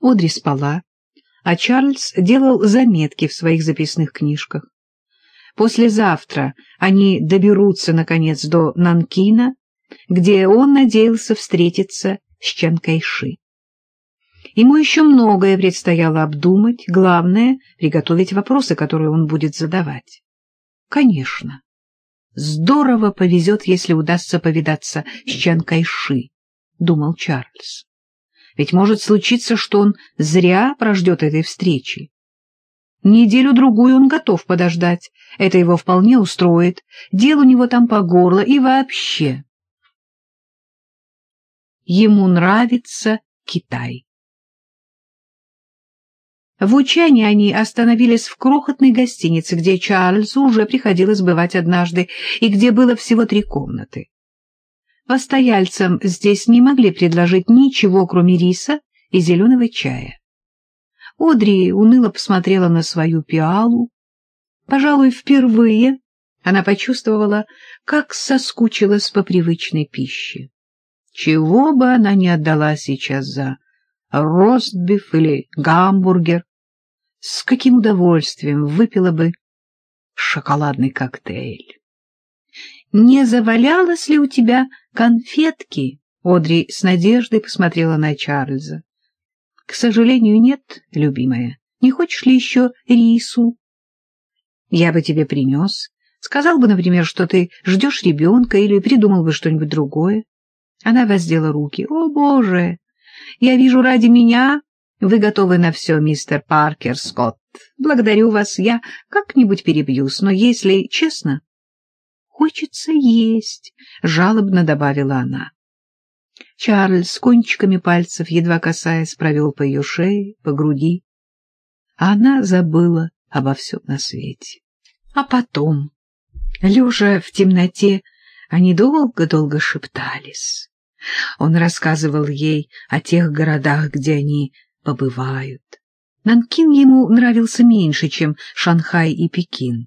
Одри спала, а Чарльз делал заметки в своих записных книжках. Послезавтра они доберутся, наконец, до Нанкина, где он надеялся встретиться с Чанкайши. Ему еще многое предстояло обдумать, главное — приготовить вопросы, которые он будет задавать. Конечно, здорово повезет, если удастся повидаться с Чанкайши, — думал Чарльз. Ведь может случиться, что он зря прождет этой встречи. Неделю-другую он готов подождать, это его вполне устроит, дел у него там по горло и вообще. Ему нравится Китай. В Учане они остановились в крохотной гостинице, где Чарльзу уже приходилось бывать однажды, и где было всего три комнаты. Постояльцам здесь не могли предложить ничего, кроме риса и зеленого чая. Одри уныло посмотрела на свою пиалу. Пожалуй, впервые она почувствовала, как соскучилась по привычной пище. Чего бы она ни отдала сейчас за ростбиф или гамбургер, с каким удовольствием выпила бы шоколадный коктейль. «Не завалялось ли у тебя конфетки?» Одри с надеждой посмотрела на Чарльза. — К сожалению, нет, любимая. Не хочешь ли еще рису? — Я бы тебе принес. Сказал бы, например, что ты ждешь ребенка или придумал бы что-нибудь другое. Она воздела руки. — О, Боже! Я вижу, ради меня вы готовы на все, мистер Паркер Скотт. Благодарю вас, я как-нибудь перебьюсь, но если честно... — Хочется есть, — жалобно добавила она. Чарльз кончиками пальцев, едва касаясь, провел по ее шее, по груди. Она забыла обо всем на свете. А потом, лежа в темноте, они долго-долго шептались. Он рассказывал ей о тех городах, где они побывают. Нанкин ему нравился меньше, чем Шанхай и Пекин.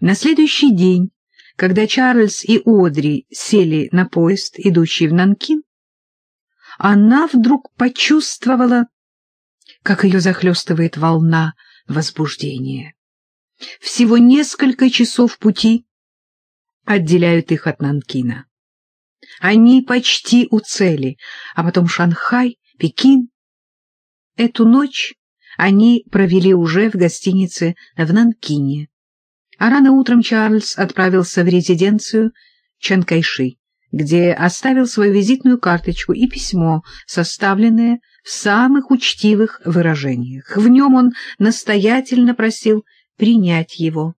На следующий день когда Чарльз и Одри сели на поезд, идущий в Нанкин, она вдруг почувствовала, как ее захлестывает волна возбуждения. Всего несколько часов пути отделяют их от Нанкина. Они почти у цели, а потом Шанхай, Пекин. Эту ночь они провели уже в гостинице в Нанкине. А рано утром Чарльз отправился в резиденцию Чанкайши, где оставил свою визитную карточку и письмо, составленное в самых учтивых выражениях. В нем он настоятельно просил принять его.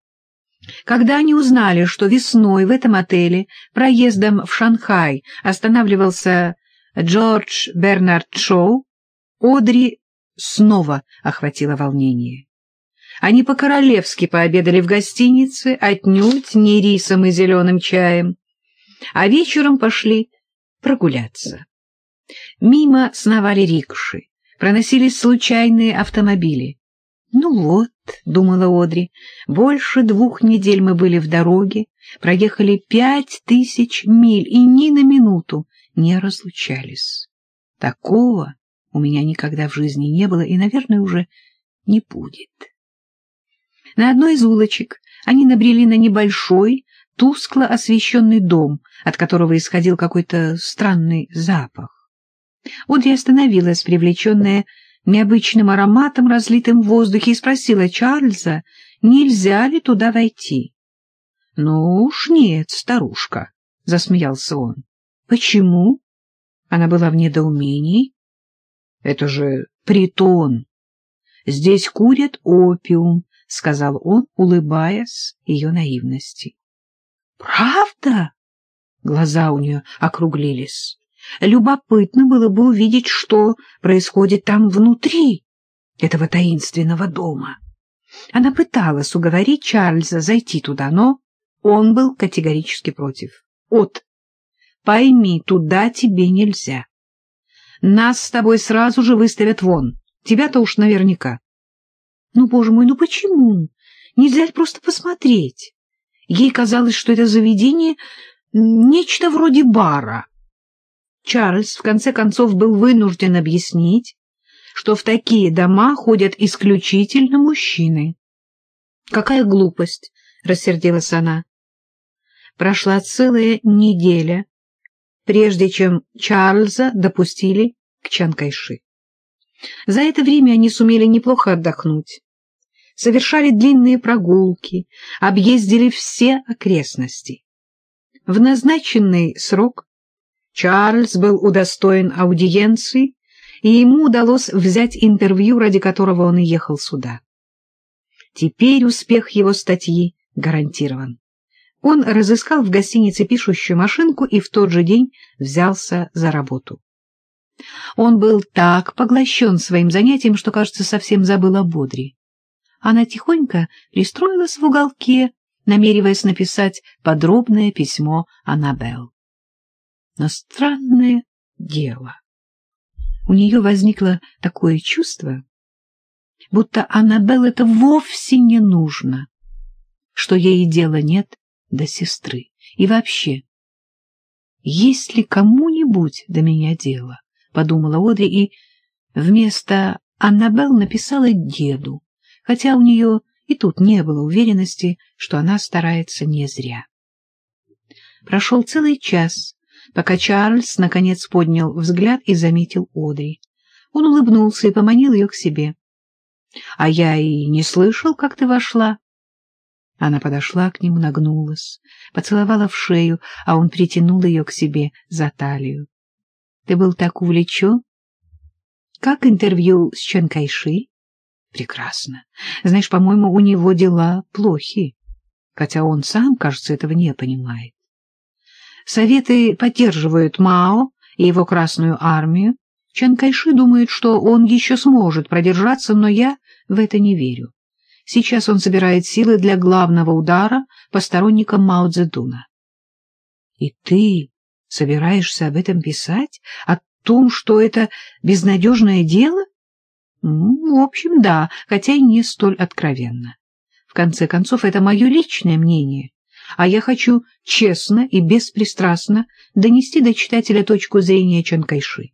Когда они узнали, что весной в этом отеле проездом в Шанхай останавливался Джордж Бернард Шоу, Одри снова охватило волнение. Они по-королевски пообедали в гостинице, отнюдь не рисом и зеленым чаем, а вечером пошли прогуляться. Мимо сновали рикши, проносились случайные автомобили. «Ну вот», — думала Одри, — «больше двух недель мы были в дороге, проехали пять тысяч миль и ни на минуту не разлучались. Такого у меня никогда в жизни не было и, наверное, уже не будет». На одной из улочек они набрели на небольшой, тускло освещенный дом, от которого исходил какой-то странный запах. Одри остановилась, привлеченная необычным ароматом, разлитым в воздухе, и спросила Чарльза, нельзя ли туда войти. — Ну уж нет, старушка, — засмеялся он. — Почему? Она была в недоумении. — Это же притон. Здесь курят опиум, — сказал он, улыбаясь ее наивности. — Правда? Глаза у нее округлились. Любопытно было бы увидеть, что происходит там внутри этого таинственного дома. Она пыталась уговорить Чарльза зайти туда, но он был категорически против. От, пойми, туда тебе нельзя. Нас с тобой сразу же выставят вон. Тебя-то уж наверняка. Ну, боже мой, ну почему? Нельзя ли просто посмотреть? Ей казалось, что это заведение — нечто вроде бара. Чарльз, в конце концов, был вынужден объяснить, что в такие дома ходят исключительно мужчины. «Какая глупость!» — рассердилась она. Прошла целая неделя, прежде чем Чарльза допустили к Чанкайши. За это время они сумели неплохо отдохнуть, совершали длинные прогулки, объездили все окрестности. В назначенный срок Чарльз был удостоен аудиенции, и ему удалось взять интервью, ради которого он и ехал сюда. Теперь успех его статьи гарантирован. Он разыскал в гостинице пишущую машинку и в тот же день взялся за работу. Он был так поглощен своим занятием, что, кажется, совсем забыл о Бодре. Она тихонько пристроилась в уголке, намереваясь написать подробное письмо Аннабелл. Но странное дело. У нее возникло такое чувство, будто Аннабелл это вовсе не нужно, что ей дела нет до сестры. И вообще, есть ли кому-нибудь до меня дело? — подумала Одри, и вместо Аннабелл написала деду, хотя у нее и тут не было уверенности, что она старается не зря. Прошел целый час, пока Чарльз наконец поднял взгляд и заметил Одри. Он улыбнулся и поманил ее к себе. — А я и не слышал, как ты вошла. Она подошла к нему, нагнулась, поцеловала в шею, а он притянул ее к себе за талию. — Ты был так увлечен? — Как интервью с Чанкайши? — Прекрасно. Знаешь, по-моему, у него дела плохи, хотя он сам, кажется, этого не понимает. Советы поддерживают Мао и его Красную армию. Чан Кайши думает, что он еще сможет продержаться, но я в это не верю. Сейчас он собирает силы для главного удара по сторонникам Мао Цзэдуна. И ты собираешься об этом писать? О том, что это безнадежное дело? Ну, в общем, да, хотя и не столь откровенно. В конце концов, это мое личное мнение а я хочу честно и беспристрастно донести до читателя точку зрения Чанкайши.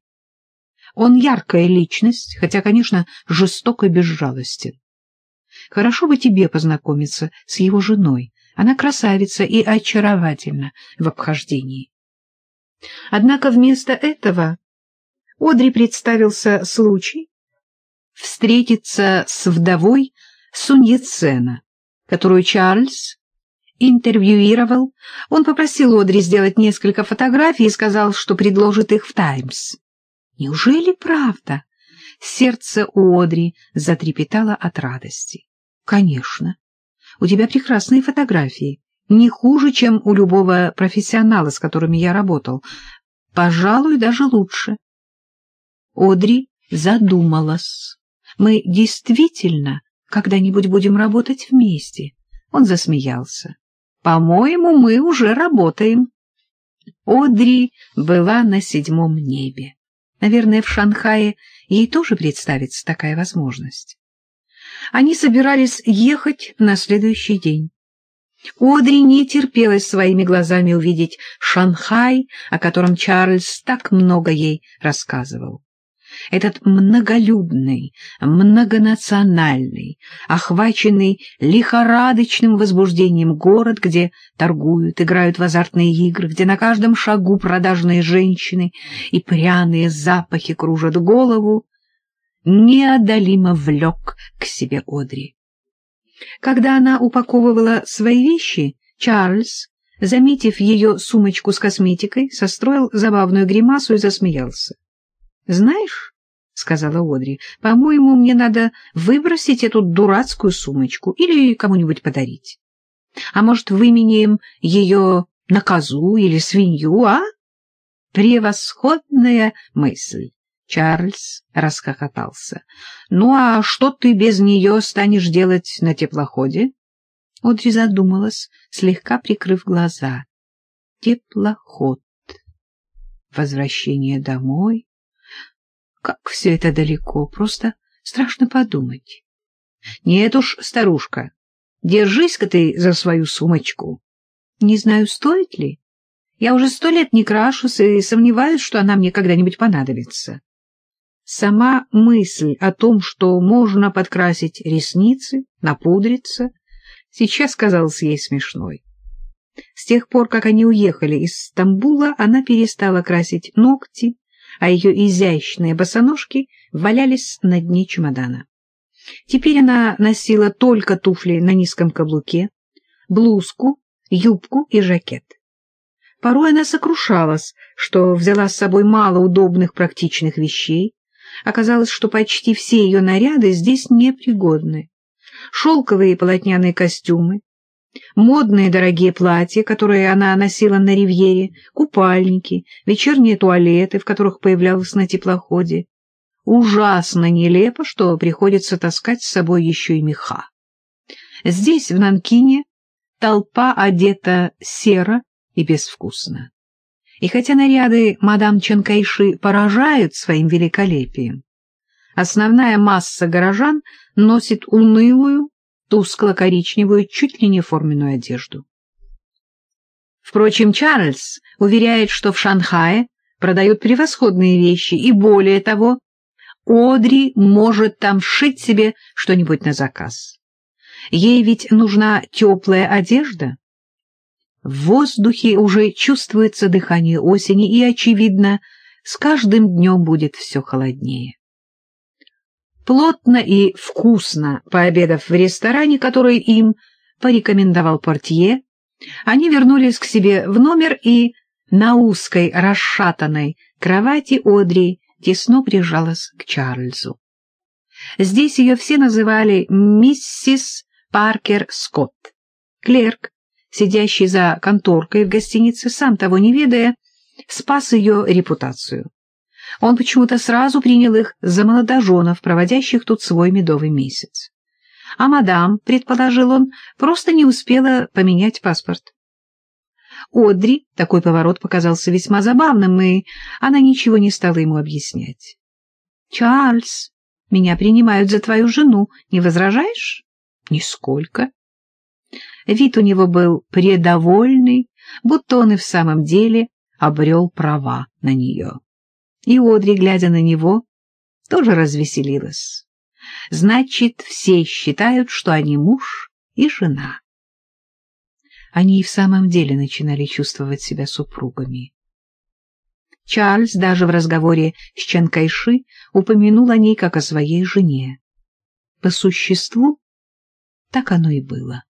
Он яркая личность, хотя, конечно, жестоко и безжалостен. Хорошо бы тебе познакомиться с его женой. Она красавица и очаровательна в обхождении. Однако вместо этого Одри представился случай встретиться с вдовой Суньецена, которую Чарльз интервьюировал, он попросил Одри сделать несколько фотографий и сказал, что предложит их в «Таймс». Неужели правда? Сердце у Одри затрепетало от радости. Конечно. У тебя прекрасные фотографии. Не хуже, чем у любого профессионала, с которыми я работал. Пожалуй, даже лучше. Одри задумалась. Мы действительно когда-нибудь будем работать вместе? Он засмеялся. По-моему, мы уже работаем. Одри была на седьмом небе. Наверное, в Шанхае ей тоже представится такая возможность. Они собирались ехать на следующий день. Одри не терпелось своими глазами увидеть Шанхай, о котором Чарльз так много ей рассказывал этот многолюдный, многонациональный, охваченный лихорадочным возбуждением город, где торгуют, играют в азартные игры, где на каждом шагу продажные женщины и пряные запахи кружат голову, неодолимо влек к себе Одри. Когда она упаковывала свои вещи, Чарльз, заметив ее сумочку с косметикой, состроил забавную гримасу и засмеялся. Знаешь, — сказала Одри, — по-моему, мне надо выбросить эту дурацкую сумочку или кому-нибудь подарить. А может, выменяем ее на козу или свинью, а? Превосходная мысль. Чарльз расхохотался. — Ну, а что ты без нее станешь делать на теплоходе? Одри задумалась, слегка прикрыв глаза. Теплоход. Возвращение домой как все это далеко, просто страшно подумать. Нет уж, старушка, держись-ка ты за свою сумочку. Не знаю, стоит ли. Я уже сто лет не крашусь и сомневаюсь, что она мне когда-нибудь понадобится. Сама мысль о том, что можно подкрасить ресницы, напудриться, сейчас казалась ей смешной. С тех пор, как они уехали из Стамбула, она перестала красить ногти, а ее изящные босоножки валялись на дне чемодана. Теперь она носила только туфли на низком каблуке, блузку, юбку и жакет. Порой она сокрушалась, что взяла с собой мало удобных практичных вещей. Оказалось, что почти все ее наряды здесь непригодны. Шелковые и полотняные костюмы, модные дорогие платья, которые она носила на ривьере, купальники, вечерние туалеты, в которых появлялась на теплоходе. Ужасно нелепо, что приходится таскать с собой еще и меха. Здесь, в Нанкине, толпа одета серо и безвкусно. И хотя наряды мадам Чанкайши поражают своим великолепием, основная масса горожан носит унылую, тускло-коричневую, чуть ли не форменную одежду. Впрочем, Чарльз уверяет, что в Шанхае продают превосходные вещи, и более того, Одри может там сшить себе что-нибудь на заказ. Ей ведь нужна теплая одежда, в воздухе уже чувствуется дыхание осени, и, очевидно, с каждым днем будет все холоднее. Плотно и вкусно пообедав в ресторане, который им порекомендовал портье, они вернулись к себе в номер и на узкой расшатанной кровати Одри тесно прижалась к Чарльзу. Здесь ее все называли миссис Паркер Скотт. Клерк, сидящий за конторкой в гостинице, сам того не ведая, спас ее репутацию. Он почему-то сразу принял их за молодоженов, проводящих тут свой медовый месяц. А мадам, предположил он, просто не успела поменять паспорт. Одри такой поворот показался весьма забавным, и она ничего не стала ему объяснять. — Чарльз, меня принимают за твою жену, не возражаешь? — Нисколько. Вид у него был предовольный, будто он и в самом деле обрел права на нее. И Одри, глядя на него, тоже развеселилась. Значит, все считают, что они муж и жена. Они и в самом деле начинали чувствовать себя супругами. Чарльз даже в разговоре с Чанкайши упомянул о ней как о своей жене. По существу так оно и было.